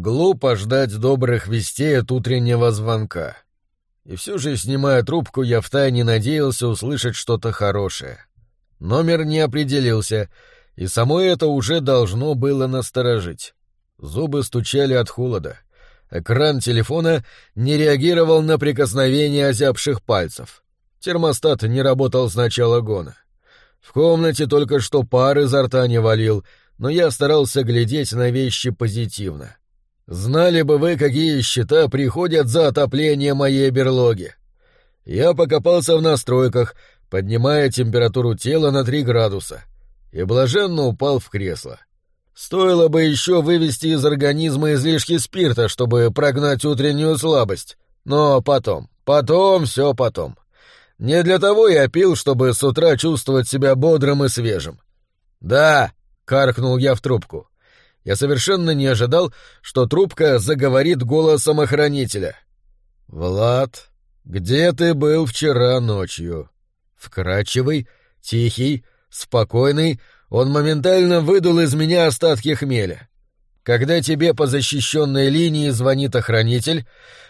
Глупо ждать добрых вестей от утреннего звонка. И все же, снимая трубку, я втайне надеялся услышать что-то хорошее. Номер не определился, и само это уже должно было насторожить. Зубы стучали от холода. Экран телефона не реагировал на прикосновение озябших пальцев. Термостат не работал с начала гона. В комнате только что пар изо рта не валил, но я старался глядеть на вещи позитивно. Знали бы вы, какие счета приходят за отопление моей берлоги. Я покопался в настройках, поднимая температуру тела на три градуса, и блаженно упал в кресло. Стоило бы еще вывести из организма излишки спирта, чтобы прогнать утреннюю слабость. Но потом, потом, все потом. Не для того я пил, чтобы с утра чувствовать себя бодрым и свежим. «Да», — каркнул я в трубку, я совершенно не ожидал, что трубка заговорит голосом охранителя. «Влад, где ты был вчера ночью?» Вкрадчивый, тихий, спокойный, он моментально выдул из меня остатки хмеля. Когда тебе по защищенной линии звонит охранитель,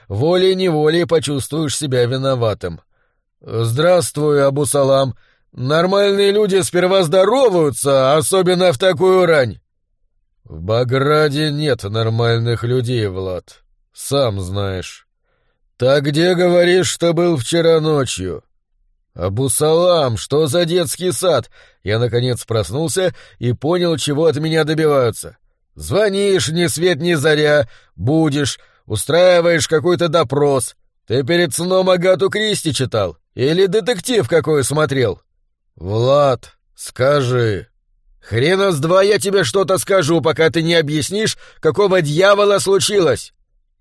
волей-неволей почувствуешь себя виноватым. «Здравствуй, Абу-Салам. Нормальные люди сперва здороваются, особенно в такую рань. «В Баграде нет нормальных людей, Влад. Сам знаешь. Так где, говоришь, что был вчера ночью?» «Абусалам, что за детский сад?» Я, наконец, проснулся и понял, чего от меня добиваются. «Звонишь ни свет ни заря, будешь, устраиваешь какой-то допрос. Ты перед сном Агату Кристи читал? Или детектив какой смотрел?» «Влад, скажи, «Хрена с два я тебе что-то скажу, пока ты не объяснишь, какого дьявола случилось!»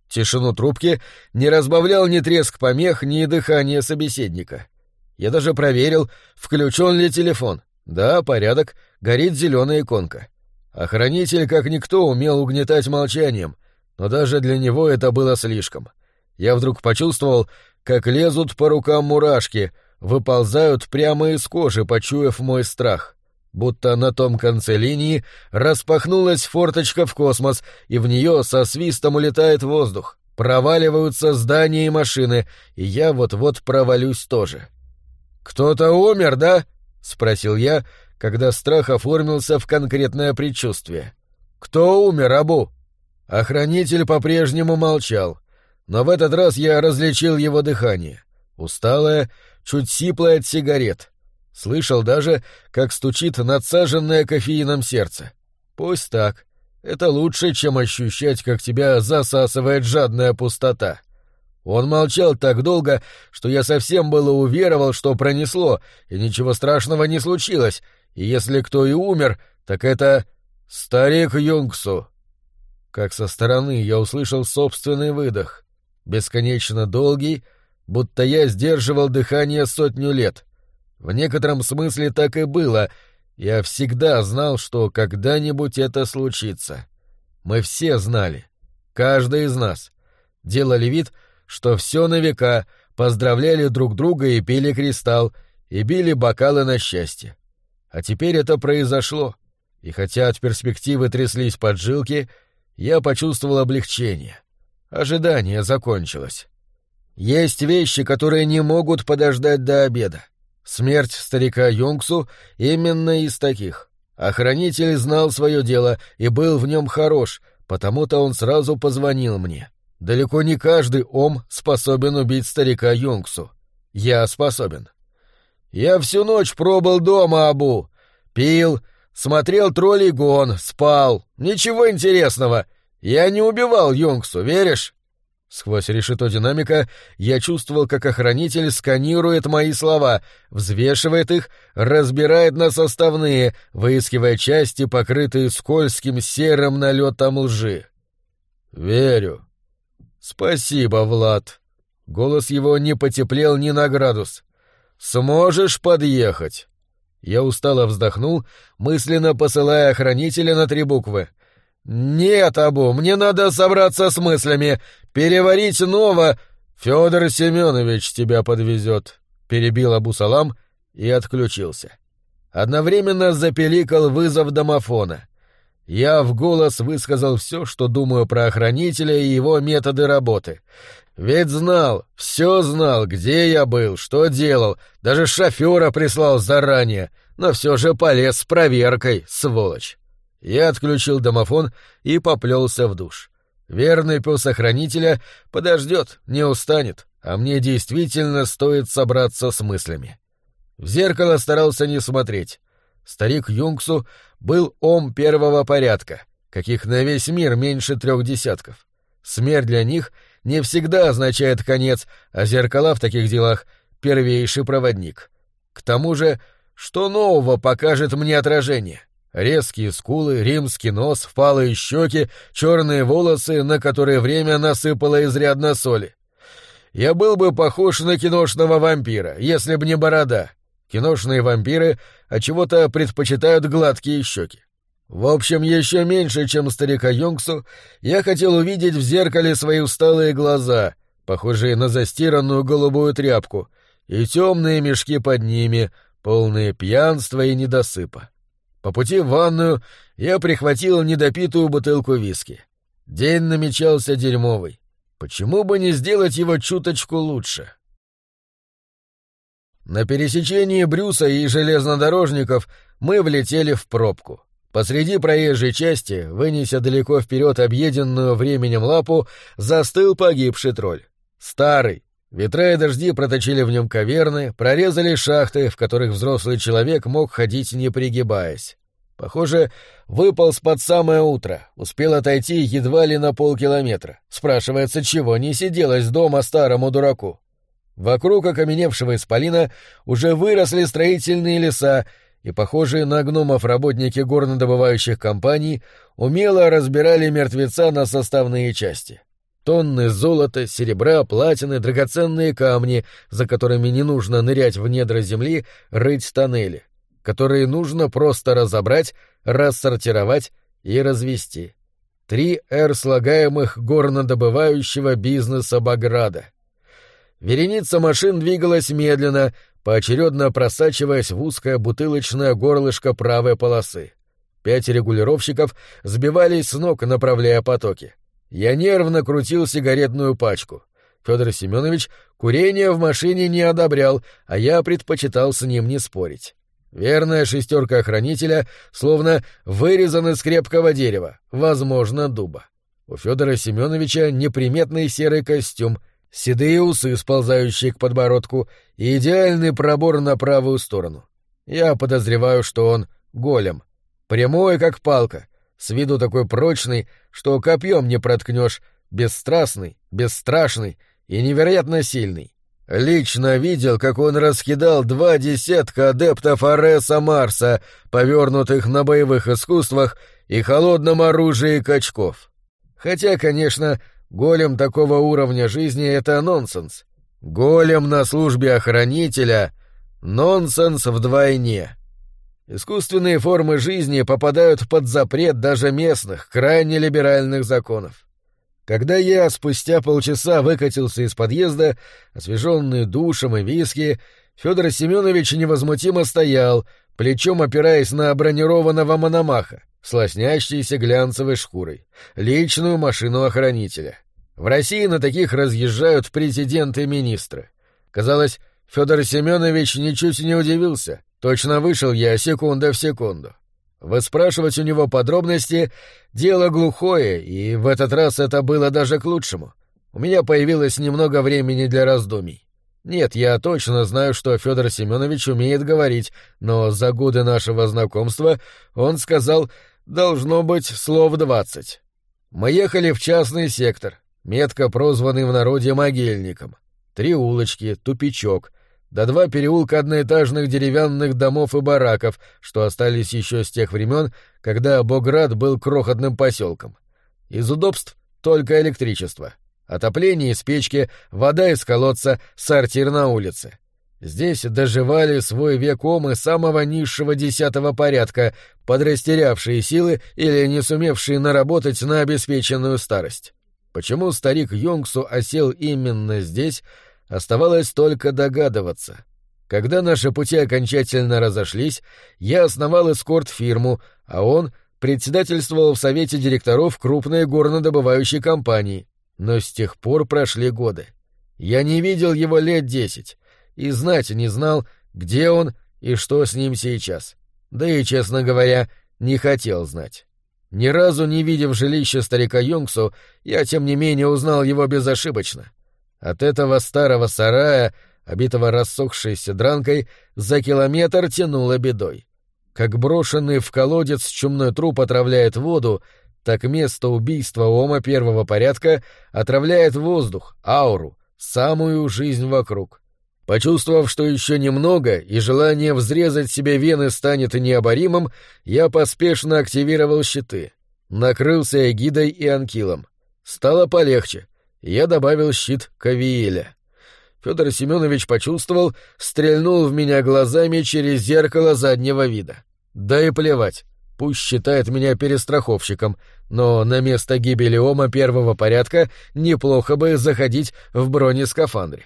Тишину трубки не разбавлял ни треск помех, ни дыхание собеседника. Я даже проверил, включен ли телефон. Да, порядок, горит зеленая иконка. Охранитель, как никто, умел угнетать молчанием, но даже для него это было слишком. Я вдруг почувствовал, как лезут по рукам мурашки, выползают прямо из кожи, почуяв мой страх будто на том конце линии распахнулась форточка в космос, и в нее со свистом улетает воздух. Проваливаются здания и машины, и я вот-вот провалюсь тоже. «Кто-то умер, да?» — спросил я, когда страх оформился в конкретное предчувствие. «Кто умер, Абу?» Охранитель по-прежнему молчал, но в этот раз я различил его дыхание. Усталое, чуть сиплое от сигарет — Слышал даже, как стучит надсаженное кофеином сердце. Пусть так. Это лучше, чем ощущать, как тебя засасывает жадная пустота. Он молчал так долго, что я совсем было уверовал, что пронесло, и ничего страшного не случилось, и если кто и умер, так это старик Юнгсу. Как со стороны я услышал собственный выдох, бесконечно долгий, будто я сдерживал дыхание сотню лет. В некотором смысле так и было. Я всегда знал, что когда-нибудь это случится. Мы все знали. Каждый из нас. Делали вид, что все на века, поздравляли друг друга и пили кристалл, и били бокалы на счастье. А теперь это произошло. И хотя от перспективы тряслись поджилки, я почувствовал облегчение. Ожидание закончилось. Есть вещи, которые не могут подождать до обеда. Смерть старика Юнгсу именно из таких. Охранитель знал свое дело и был в нем хорош, потому-то он сразу позвонил мне. Далеко не каждый ом способен убить старика Юнгсу. Я способен. Я всю ночь пробыл дома, Абу. Пил, смотрел троллей гон, спал. Ничего интересного. Я не убивал Юнгсу, веришь? Сквозь решето динамика я чувствовал, как охранитель сканирует мои слова, взвешивает их, разбирает на составные, выискивая части, покрытые скользким серым налетом лжи. «Верю». «Спасибо, Влад». Голос его не потеплел ни на градус. «Сможешь подъехать?» Я устало вздохнул, мысленно посылая охранителя на три буквы. «Нет, Абу, мне надо собраться с мыслями, переварить ново...» «Федор Семенович тебя подвезет», — перебил Абу Салам и отключился. Одновременно запеликал вызов домофона. Я в голос высказал все, что думаю про охранителя и его методы работы. Ведь знал, все знал, где я был, что делал, даже шофера прислал заранее, но все же полез с проверкой, сволочь. Я отключил домофон и поплелся в душ. Верный пес охранителя подождет, не устанет, а мне действительно стоит собраться с мыслями. В зеркало старался не смотреть. Старик Юнгсу был ом первого порядка, каких на весь мир меньше трех десятков. Смерть для них не всегда означает конец, а зеркала в таких делах — первейший проводник. К тому же, что нового покажет мне отражение? Резкие скулы, римский нос, впалые щеки, черные волосы, на которые время насыпало изрядно соли. Я был бы похож на киношного вампира, если б не борода, Киношные вампиры от чего то предпочитают гладкие щеки. В общем, еще меньше, чем старика Йонгсу, я хотел увидеть в зеркале свои усталые глаза, похожие на застиранную голубую тряпку, и темные мешки под ними, полные пьянства и недосыпа. По пути в ванную я прихватил недопитую бутылку виски. День намечался дерьмовый. Почему бы не сделать его чуточку лучше? На пересечении Брюса и железнодорожников мы влетели в пробку. Посреди проезжей части, вынеся далеко вперед объеденную временем лапу, застыл погибший тролль. Старый. Ветра и дожди проточили в нем каверны, прорезали шахты, в которых взрослый человек мог ходить не пригибаясь. Похоже, выполз под самое утро, успел отойти едва ли на полкилометра. Спрашивается, чего не сиделось дома старому дураку. Вокруг окаменевшего исполина уже выросли строительные леса, и похожие на гномов работники горнодобывающих компаний умело разбирали мертвеца на составные части. Тонны золота, серебра, платины, драгоценные камни, за которыми не нужно нырять в недра земли, рыть тоннели, которые нужно просто разобрать, рассортировать и развести. Три «Р» слагаемых горнодобывающего бизнеса Баграда — Вереница машин двигалась медленно, поочередно просачиваясь в узкое бутылочное горлышко правой полосы. Пять регулировщиков сбивались с ног, направляя потоки. Я нервно крутил сигаретную пачку. Федор Семенович курение в машине не одобрял, а я предпочитал с ним не спорить. Верная шестерка охранителя словно вырезан из крепкого дерева, возможно, дуба. У Федора Семеновича неприметный серый костюм — седые усы, сползающие к подбородку, и идеальный пробор на правую сторону. Я подозреваю, что он голем. Прямой, как палка, с виду такой прочный, что копьем не проткнешь, бесстрастный, бесстрашный и невероятно сильный. Лично видел, как он раскидал два десятка адептов Ареса Марса, повернутых на боевых искусствах и холодном оружии качков. Хотя, конечно, Голем такого уровня жизни — это нонсенс. Голем на службе охранителя — нонсенс вдвойне. Искусственные формы жизни попадают под запрет даже местных, крайне либеральных законов. Когда я спустя полчаса выкатился из подъезда, освеженный душем и виски, Федор Семенович невозмутимо стоял, плечом опираясь на бронированного мономаха с глянцевой шкурой, личную машину охранителя. В России на таких разъезжают президенты и министры. Казалось, Федор Семенович ничуть не удивился. Точно вышел я секунда в секунду. Выспрашивать у него подробности — дело глухое, и в этот раз это было даже к лучшему. У меня появилось немного времени для раздумий. Нет, я точно знаю, что Федор Семенович умеет говорить, но за годы нашего знакомства он сказал Должно быть слов двадцать. Мы ехали в частный сектор, метко прозванный в народе могильником. Три улочки, тупичок, да два переулка одноэтажных деревянных домов и бараков, что остались еще с тех времен, когда Боград был крохотным поселком. Из удобств только электричество. Отопление из печки, вода из колодца, сортир на улице. Здесь доживали свой век омы самого низшего десятого порядка, подрастерявшие силы или не сумевшие наработать на обеспеченную старость. Почему старик Йонгсу осел именно здесь, оставалось только догадываться. Когда наши пути окончательно разошлись, я основал эскорт-фирму, а он председательствовал в совете директоров крупной горнодобывающей компании, но с тех пор прошли годы. Я не видел его лет десять, и знать не знал, где он и что с ним сейчас. Да и, честно говоря, не хотел знать. Ни разу не видев жилище старика Юнгсу, я, тем не менее, узнал его безошибочно. От этого старого сарая, обитого рассохшейся дранкой, за километр тянуло бедой. Как брошенный в колодец чумной труп отравляет воду, так место убийства Ома первого порядка отравляет воздух, ауру, самую жизнь вокруг. Почувствовав, что еще немного, и желание взрезать себе вены станет необоримым, я поспешно активировал щиты. Накрылся эгидой и анкилом. Стало полегче. Я добавил щит Кавиеля. Федор Семенович почувствовал, стрельнул в меня глазами через зеркало заднего вида. Да и плевать. Пусть считает меня перестраховщиком, но на место гибели Ома первого порядка неплохо бы заходить в бронескафандре.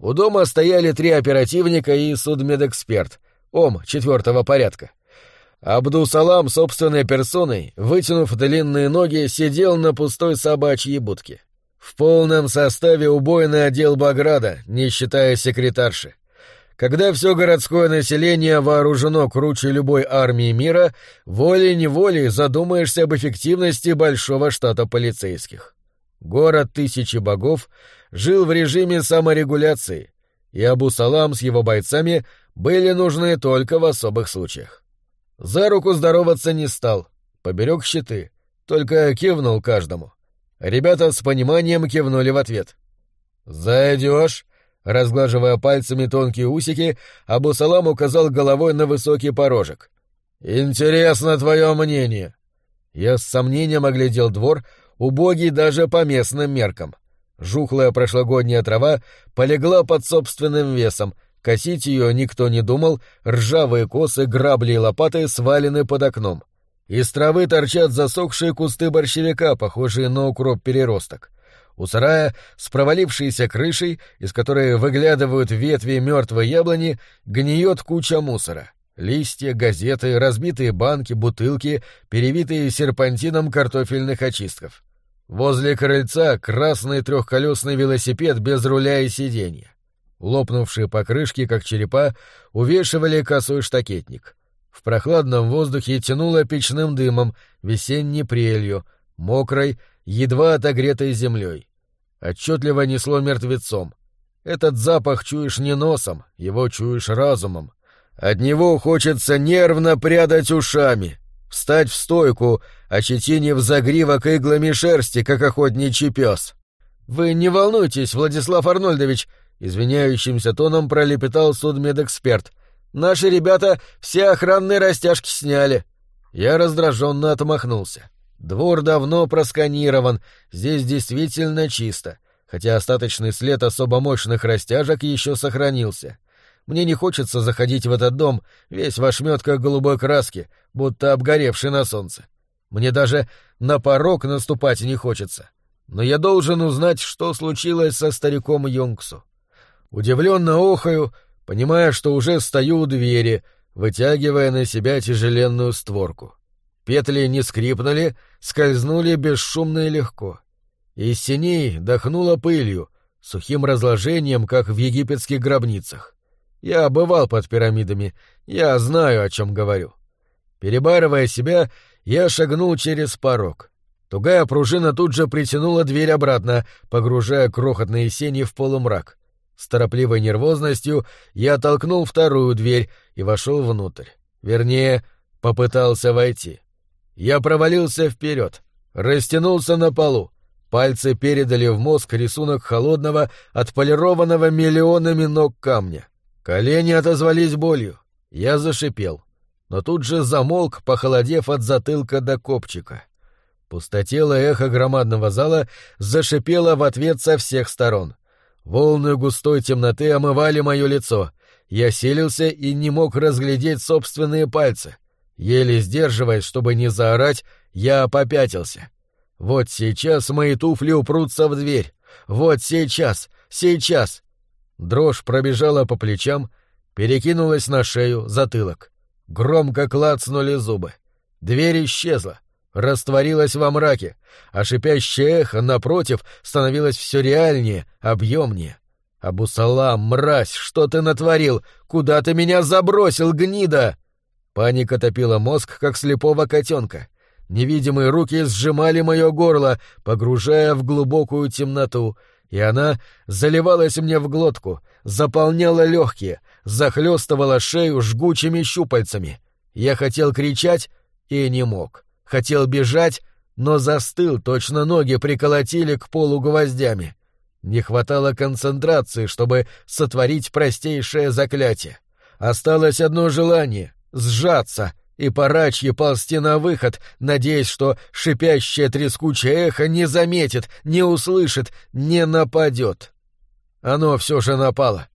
У дома стояли три оперативника и судмедэксперт, ОМ четвертого порядка. Абду-Салам собственной персоной, вытянув длинные ноги, сидел на пустой собачьей будке. В полном составе убойный отдел Баграда, не считая секретарши. Когда все городское население вооружено круче любой армии мира, волей-неволей задумаешься об эффективности большого штата полицейских. Город тысячи богов жил в режиме саморегуляции, и Абу-Салам с его бойцами были нужны только в особых случаях. За руку здороваться не стал, поберег щиты, только кивнул каждому. Ребята с пониманием кивнули в ответ. «Зайдешь?» Разглаживая пальцами тонкие усики, Абу-Салам указал головой на высокий порожек. «Интересно твое мнение». Я с сомнением оглядел двор, убогий даже по местным меркам. Жухлая прошлогодняя трава полегла под собственным весом, косить ее никто не думал, ржавые косы, грабли и лопаты свалены под окном. Из травы торчат засохшие кусты борщевика, похожие на укроп-переросток. У сарая с провалившейся крышей, из которой выглядывают ветви мертвой яблони, гниет куча мусора. Листья, газеты, разбитые банки, бутылки, перевитые серпантином картофельных очистков. Возле крыльца красный трехколесный велосипед без руля и сиденья. Лопнувшие покрышки, как черепа, увешивали косой штакетник. В прохладном воздухе тянуло печным дымом, весенней прелью, мокрой, едва отогретой землей. Отчетливо несло мертвецом. Этот запах чуешь не носом, его чуешь разумом. От него хочется нервно прядать ушами, встать в стойку, ощетинив загривок иглами шерсти, как охотничий пес. «Вы не волнуйтесь, Владислав Арнольдович», — извиняющимся тоном пролепетал судмедэксперт. «Наши ребята все охранные растяжки сняли». Я раздраженно отмахнулся. Двор давно просканирован, здесь действительно чисто, хотя остаточный след особо мощных растяжек еще сохранился. Мне не хочется заходить в этот дом, весь в ошметках голубой краски, будто обгоревший на солнце. Мне даже на порог наступать не хочется. Но я должен узнать, что случилось со стариком Йонгсу. Удивленно охаю, понимая, что уже стою у двери, вытягивая на себя тяжеленную створку. Петли не скрипнули, скользнули бесшумно и легко. Из синей дохнуло пылью, сухим разложением, как в египетских гробницах. Я бывал под пирамидами, я знаю, о чем говорю. Перебарывая себя, я шагнул через порог. Тугая пружина тут же притянула дверь обратно, погружая крохотные сени в полумрак. С торопливой нервозностью я толкнул вторую дверь и вошел внутрь. Вернее, попытался войти. Я провалился вперед, растянулся на полу. Пальцы передали в мозг рисунок холодного, отполированного миллионами ног камня. Колени отозвались болью. Я зашипел. Но тут же замолк, похолодев от затылка до копчика. Пустотелое эхо громадного зала зашипело в ответ со всех сторон. Волны густой темноты омывали мое лицо. Я селился и не мог разглядеть собственные пальцы. Еле сдерживаясь, чтобы не заорать, я попятился. Вот сейчас мои туфли упрутся в дверь. Вот сейчас, сейчас. Дрожь пробежала по плечам, перекинулась на шею, затылок. Громко клацнули зубы. Дверь исчезла, растворилась во мраке, а шипящее эхо, напротив, становилось все реальнее, объемнее. «Абусалам, мразь, что ты натворил? Куда ты меня забросил, гнида?» Паника топила мозг, как слепого котенка. Невидимые руки сжимали мое горло, погружая в глубокую темноту, и она заливалась мне в глотку, заполняла легкие, захлестывала шею жгучими щупальцами. Я хотел кричать и не мог. Хотел бежать, но застыл, точно ноги приколотили к полу гвоздями. Не хватало концентрации, чтобы сотворить простейшее заклятие. Осталось одно желание — сжаться и порачье ползти на выход, надеясь, что шипящее трескучее эхо не заметит, не услышит, не нападет. Оно все же напало.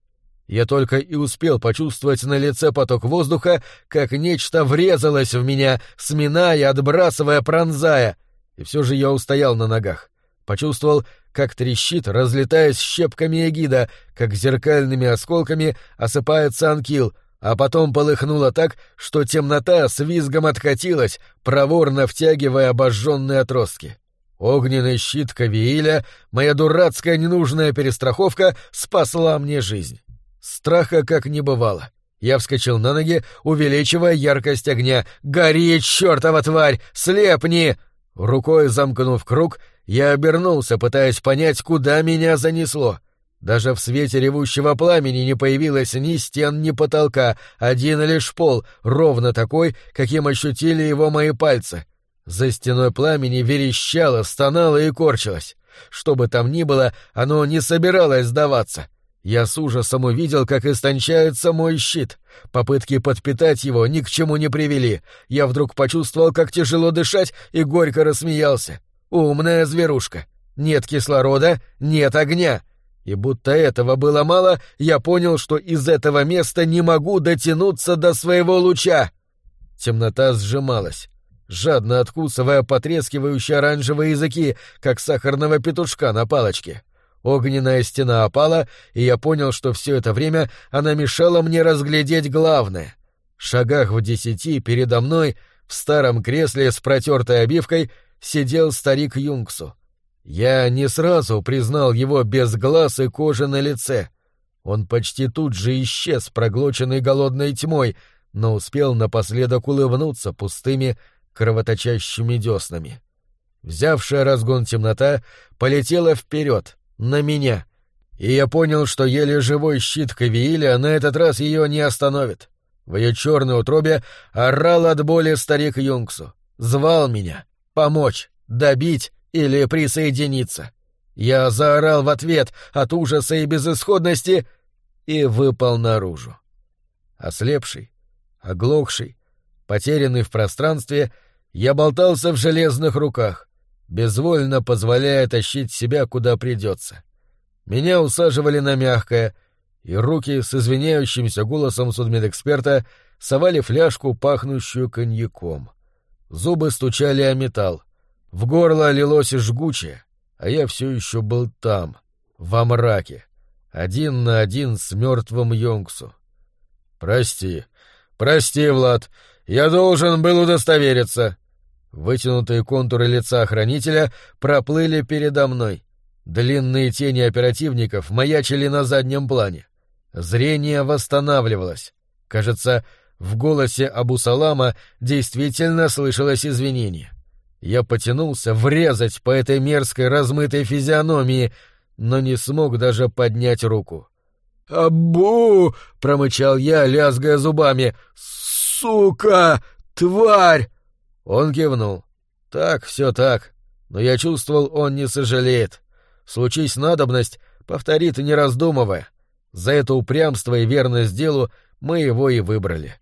Я только и успел почувствовать на лице поток воздуха, как нечто врезалось в меня, сминая, отбрасывая, пронзая. И все же я устоял на ногах. Почувствовал, как трещит, разлетаясь щепками эгида, как зеркальными осколками осыпается анкил, а потом полыхнуло так, что темнота с визгом откатилась, проворно втягивая обожженные отростки. Огненный щит Кавииля, моя дурацкая ненужная перестраховка, спасла мне жизнь. Страха как не бывало. Я вскочил на ноги, увеличивая яркость огня. «Гори, чертова тварь! Слепни!» Рукой замкнув круг, я обернулся, пытаясь понять, куда меня занесло. Даже в свете ревущего пламени не появилось ни стен, ни потолка, один лишь пол, ровно такой, каким ощутили его мои пальцы. За стеной пламени верещало, стонало и корчилось. Что бы там ни было, оно не собиралось сдаваться — я с ужасом увидел, как истончается мой щит. Попытки подпитать его ни к чему не привели. Я вдруг почувствовал, как тяжело дышать, и горько рассмеялся. Умная зверушка. Нет кислорода, нет огня. И будто этого было мало, я понял, что из этого места не могу дотянуться до своего луча. Темнота сжималась, жадно откусывая потрескивающие оранжевые языки, как сахарного петушка на палочке. Огненная стена опала, и я понял, что все это время она мешала мне разглядеть главное. В шагах в десяти передо мной, в старом кресле с протертой обивкой, сидел старик Юнгсу. Я не сразу признал его без глаз и кожи на лице. Он почти тут же исчез, проглоченный голодной тьмой, но успел напоследок улыбнуться пустыми, кровоточащими деснами. Взявшая разгон темнота полетела вперед, на меня. И я понял, что еле живой щит Кавииля на этот раз ее не остановит. В ее черной утробе орал от боли старик Юнгсу. Звал меня. Помочь, добить или присоединиться. Я заорал в ответ от ужаса и безысходности и выпал наружу. Ослепший, оглохший, потерянный в пространстве, я болтался в железных руках, безвольно позволяя тащить себя куда придется. Меня усаживали на мягкое, и руки с извиняющимся голосом судмедэксперта совали фляжку, пахнущую коньяком. Зубы стучали о металл. В горло лилось жгучее, а я все еще был там, во мраке, один на один с мертвым Йонгсу. «Прости, прости, Влад, я должен был удостовериться», Вытянутые контуры лица охранителя проплыли передо мной. Длинные тени оперативников маячили на заднем плане. Зрение восстанавливалось. Кажется, в голосе Абу Салама действительно слышалось извинение. Я потянулся врезать по этой мерзкой размытой физиономии, но не смог даже поднять руку. «Абу!» — промычал я, лязгая зубами. «Сука! Тварь!» Он кивнул. «Так, все так. Но я чувствовал, он не сожалеет. Случись надобность, повторит, не раздумывая. За это упрямство и верность делу мы его и выбрали.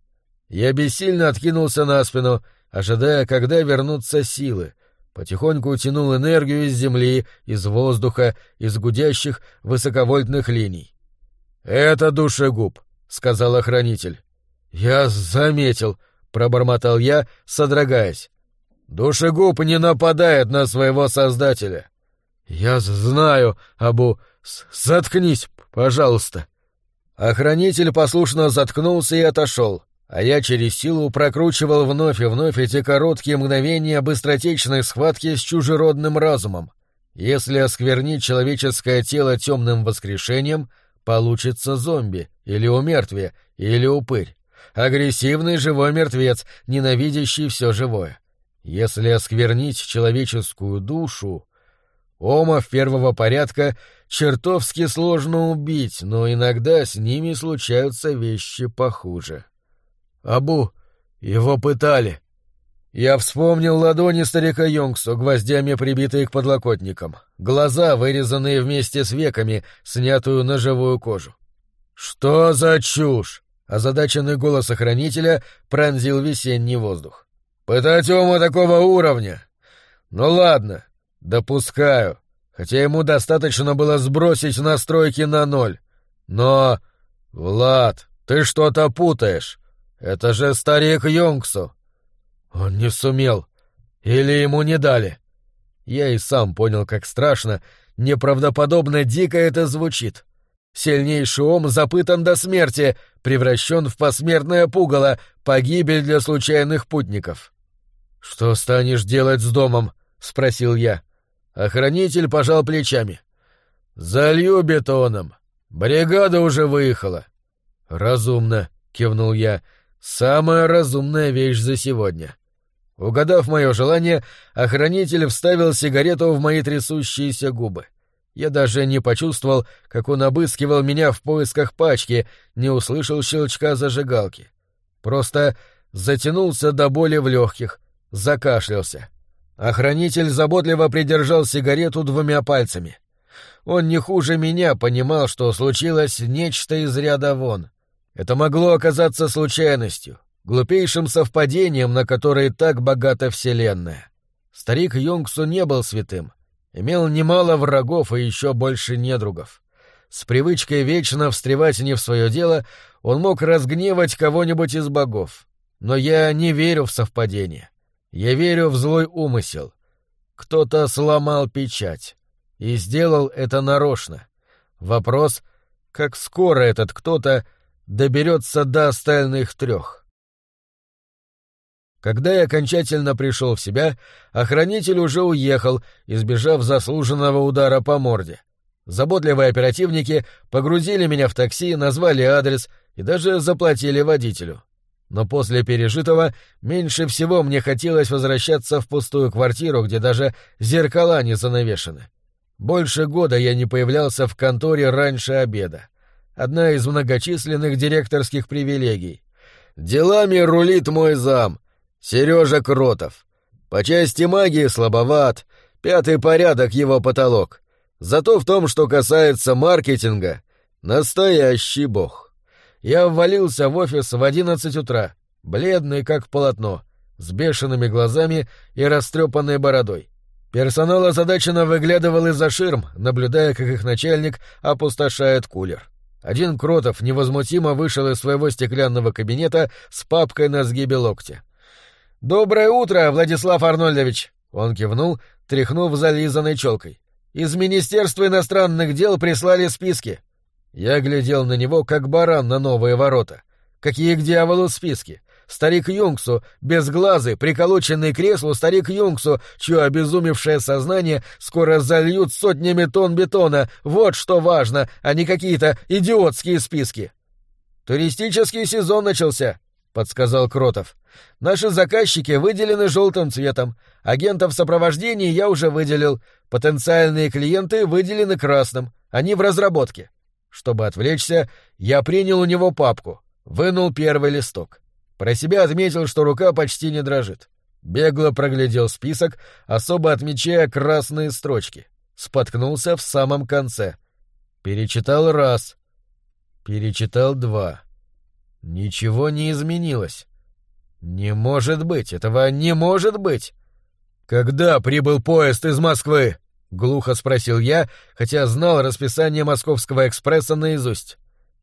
Я бессильно откинулся на спину, ожидая, когда вернутся силы. Потихоньку утянул энергию из земли, из воздуха, из гудящих высоковольтных линий. «Это душегуб», — сказал охранитель. «Я заметил», — пробормотал я, содрогаясь. «Душегуб не нападает на своего создателя». «Я знаю, Абу. Заткнись, пожалуйста». Охранитель послушно заткнулся и отошел, а я через силу прокручивал вновь и вновь эти короткие мгновения быстротечной схватки с чужеродным разумом. Если осквернить человеческое тело темным воскрешением, получится зомби, или умертвие, или упырь. Агрессивный живой мертвец, ненавидящий все живое. Если осквернить человеческую душу... Омов первого порядка чертовски сложно убить, но иногда с ними случаются вещи похуже. «Абу, его пытали», я вспомнил ладони старика Йонгсу, гвоздями прибитые к подлокотникам, глаза, вырезанные вместе с веками, снятую на живую кожу. «Что за чушь?» — озадаченный голос охранителя пронзил весенний воздух. «Пытать Ома такого уровня? Ну ладно, допускаю, хотя ему достаточно было сбросить настройки на ноль. Но... Влад, ты что-то путаешь. Это же старик Йонгсу. Он не сумел. Или ему не дали. Я и сам понял, как страшно, неправдоподобно дико это звучит. Сильнейший ом запытан до смерти, превращен в посмертное пугало, погибель для случайных путников. «Что станешь делать с домом?» — спросил я. Охранитель пожал плечами. «Залью бетоном. Бригада уже выехала». «Разумно», — кивнул я. «Самая разумная вещь за сегодня». Угадав мое желание, охранитель вставил сигарету в мои трясущиеся губы. Я даже не почувствовал, как он обыскивал меня в поисках пачки, не услышал щелчка зажигалки. Просто затянулся до боли в легких, закашлялся. Охранитель заботливо придержал сигарету двумя пальцами. Он не хуже меня понимал, что случилось нечто из ряда вон. Это могло оказаться случайностью, глупейшим совпадением, на которое так богата Вселенная. Старик Йонгсу не был святым, имел немало врагов и еще больше недругов. С привычкой вечно встревать не в свое дело, он мог разгневать кого-нибудь из богов. Но я не верю в совпадение. Я верю в злой умысел. Кто-то сломал печать. И сделал это нарочно. Вопрос, как скоро этот кто-то доберется до остальных трех. Когда я окончательно пришел в себя, охранитель уже уехал, избежав заслуженного удара по морде. Заботливые оперативники погрузили меня в такси, назвали адрес и даже заплатили водителю. Но после пережитого меньше всего мне хотелось возвращаться в пустую квартиру, где даже зеркала не занавешены. Больше года я не появлялся в конторе раньше обеда. Одна из многочисленных директорских привилегий. Делами рулит мой зам, Сережа Кротов. По части магии слабоват, пятый порядок его потолок. Зато в том, что касается маркетинга, настоящий бог. Я ввалился в офис в одиннадцать утра, бледный как полотно, с бешеными глазами и растрепанной бородой. Персонал озадаченно выглядывал из-за ширм, наблюдая, как их начальник опустошает кулер. Один Кротов невозмутимо вышел из своего стеклянного кабинета с папкой на сгибе локтя. «Доброе утро, Владислав Арнольдович!» Он кивнул, тряхнув зализанной челкой. «Из Министерства иностранных дел прислали списки». Я глядел на него, как баран на новые ворота. Какие к дьяволу списки? Старик Юнгсу, безглазый, приколоченный к креслу старик Юнгсу, чье обезумевшее сознание скоро зальют сотнями тонн бетона. Вот что важно, а не какие-то идиотские списки. «Туристический сезон начался», — подсказал Кротов. Наши заказчики выделены желтым цветом. Агентов сопровождения я уже выделил. Потенциальные клиенты выделены красным. Они в разработке. Чтобы отвлечься, я принял у него папку. Вынул первый листок. Про себя отметил, что рука почти не дрожит. Бегло проглядел список, особо отмечая красные строчки. Споткнулся в самом конце. Перечитал раз. Перечитал два. Ничего не изменилось. «Не может быть! Этого не может быть!» «Когда прибыл поезд из Москвы?» — глухо спросил я, хотя знал расписание московского экспресса наизусть.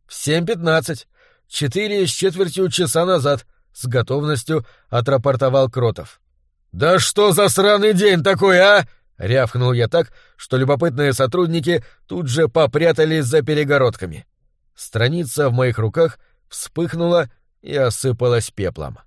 «В семь пятнадцать. Четыре с четвертью часа назад», — с готовностью отрапортовал Кротов. «Да что за сраный день такой, а?» — рявкнул я так, что любопытные сотрудники тут же попрятались за перегородками. Страница в моих руках вспыхнула и осыпалась пеплом.